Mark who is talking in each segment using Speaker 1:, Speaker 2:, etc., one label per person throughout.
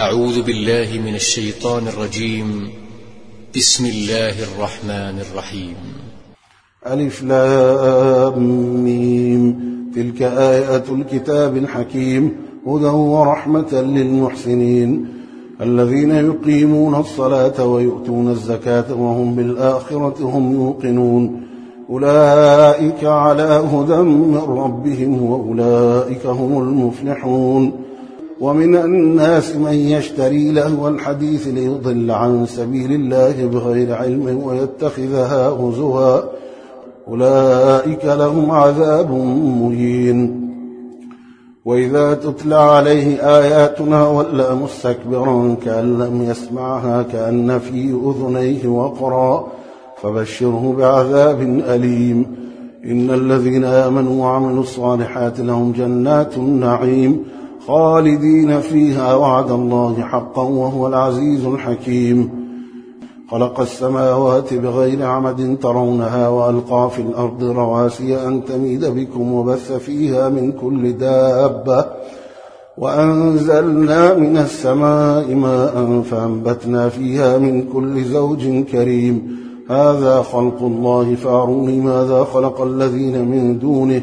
Speaker 1: أعوذ بالله من الشيطان الرجيم. بسم الله الرحمن الرحيم.
Speaker 2: ألف لام ميم. تلك آيات الكتاب الحكيم. هدى ورحمة للمحسنين. الذين يقيمون الصلاة ويؤتون الزكاة وهم بالآخرة هم يوقنون. أولئك على هدى من ربهم وأولئك هم المفلحون. ومن الناس من يشتري لهو الحديث ليضل عن سبيل الله بغير علم ويتخذها هزوا. أولئك لهم عذاب مهين. وإذا تتلى عليه آياتنا ولا مستكبرا كأن لم يسمعها كأن في أذنيه وقرا. فبشره بعذاب أليم. إن الذين آمنوا وعملوا الصالحات لهم جنات النعيم. خالدين فيها وعد الله حقا وهو العزيز الحكيم. خلق السماوات بغير عمد ترونها وألقى في الأرض رواسي أن تميد بكم وبث فيها من كل دابة. وأنزلنا من السماء ماء فأنبتنا فيها من كل زوج كريم. هذا خلق الله فأروني ماذا خلق الذين من دونه.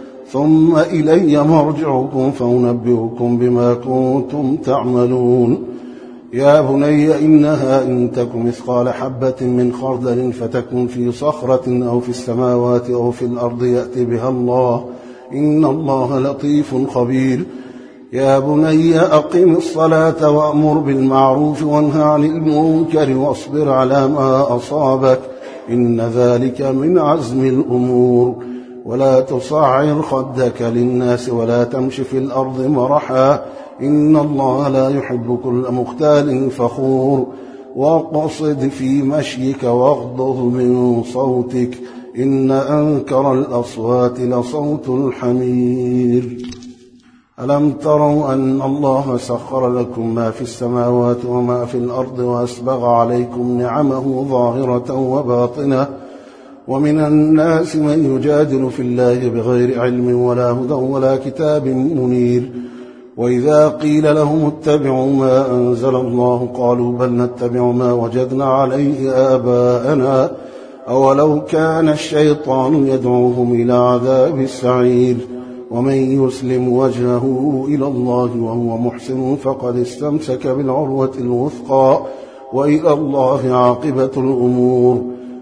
Speaker 2: ثم إلي مرجعكم فأنبئكم بما كنتم تعملون. يا بني إنها إن تك مثقال حبة من خردل فتكن في صخرة أو في السماوات أو في الأرض يأتي بها الله. إن الله لطيف خبير. يا بني أقم الصلاة وأمر بالمعروف وانهى عن المنكر واصبر على ما أصابك. إن ذلك من عزم الأمور. ولا تصعر خدك للناس ولا تمش في الأرض مرحا. إن الله لا يحب كل مختال فخور. واقصد في مشيك واغضض من صوتك. إن أنكر الأصوات لصوت الحمير. ألم تروا أن الله سخر لكم ما في السماوات وما في الأرض وأسبغ عليكم نعمه ظاهرة وباطنة؟ ومن الناس من يجادل في الله بغير علم ولا هدى ولا كتاب منير. وإذا قيل لهم اتبعوا ما أنزل الله قالوا بل نتبع ما وجدنا عليه آباءنا. أولو كان الشيطان يدعوهم إلى عذاب السعير. ومن يسلم وجهه إلى الله وهو محسن فقد استمسك بالعروة الوثقى. وإلى الله عاقبة الأمور.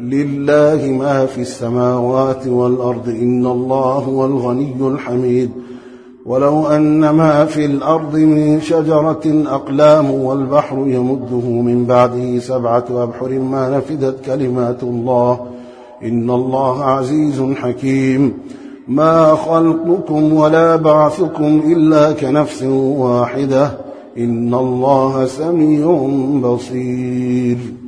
Speaker 2: لله ما في السماوات والأرض إن الله هو الغني الحميد. ولو أن ما في الأرض من شجرة أقلام والبحر يمده من بعده سبعة أبحر ما نفدت كلمات الله. إن الله عزيز حكيم. ما خلقكم ولا بعثكم إلا كنفس واحدة. إن الله سميع بصير.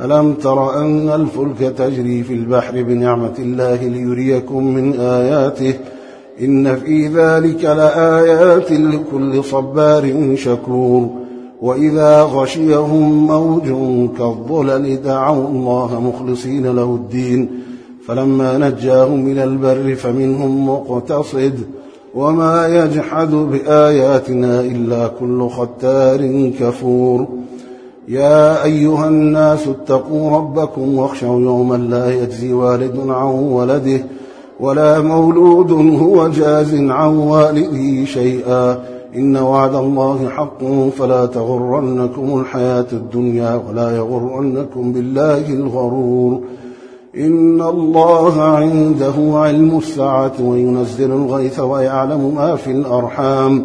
Speaker 2: ألم تر أن الفلك تجري في البحر بنعمة الله ليريكم من آياته؟ إن في ذلك لآيات لكل صبار شكور. وإذا غشيهم موج كالظلل دعوا الله مخلصين له الدين. فلما نجاهم من البر فمنهم مقتصد. وما يجحد بآياتنا إلا كل ختار كفور. يا أيها الناس اتقوا ربكم واخشوا يوما لا يجزي والد عن ولده ولا مولود هو جاز عن والده شيئا. إن وعد الله حق فلا تغرنكم الحياة الدنيا ولا يغرنكم بالله الغرور. إن الله عنده علم الساعة وينزل الغيث ويعلم ما في الأرحام.